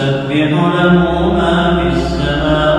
يسبح له ما في السماوات